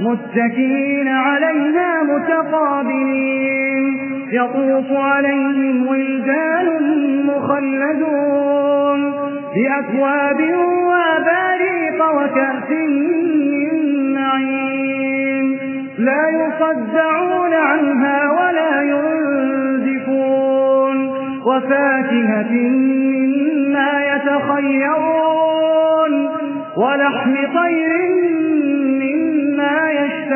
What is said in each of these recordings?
متكين عليها متقابلين. يطوف عليهم ولدان مخلدون. بأكواب وباريق وكأس من نعيم لا يصدعون عنها ولا ينزفون. وفاكهة مما يتخيرون. ولحم طير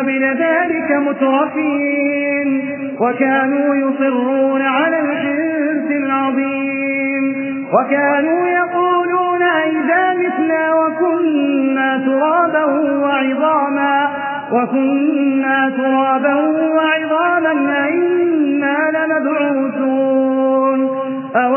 قبل ذلك مترفين وكانوا يصرون على الحنس العظيم وكانوا يقولون أئذا مثنا وكنا ترابا وعظاما وكنا ترابا وعظاما أئنا لمبعوثون أو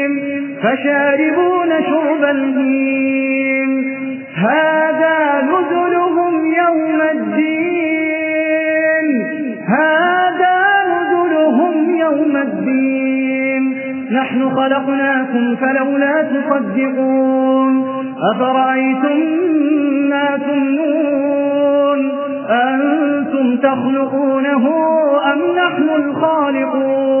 فشاربون شرب الهيم. هذا نزلهم يوم الدين. هذا نزلهم يوم الدين. نحن خلقناكم فلولا تصدقون. أفرأيتم ما تمنون؟ أنتم تخلقونه أم نحن الخالقون؟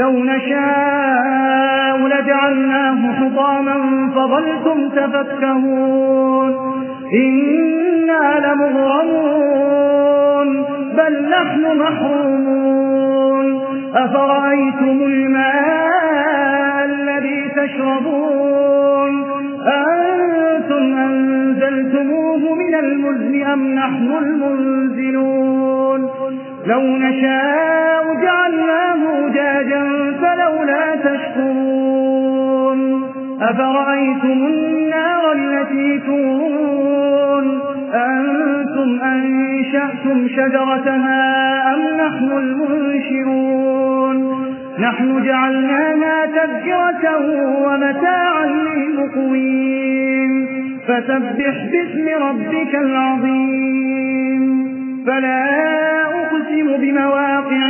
لو نشاء حطاما فظلتم تفكهون. إنا لمغرمون بل نحن محرومون. أفرأيتم الماء الذي تشربون؟ أنتم أنزلتموه من المزن أم نحن المنزلون؟ لو نشاء جعلناه جاجا فلولا تشكرون أفرأيتم النار التي تورون؟ أنتم أنشأتم شجرتها أم نحن المنشرون؟ نحن جعلناها تذكرة ومتاعا للمقوين. فسبح باسم ربك العظيم. فلا أقسم بمواقع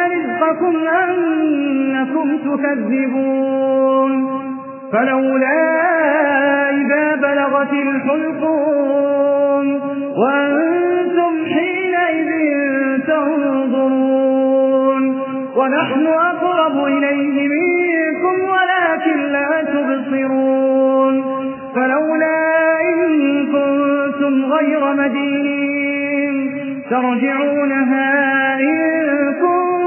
رزقكم أنكم تكذبون فلولا إذا بلغت الحلقون وأنتم حينئذ تنظرون ونحن أقرب إليه منكم ولكن لا تبصرون فلولا إن كنتم غير مدينين ترجعونها إن كنتم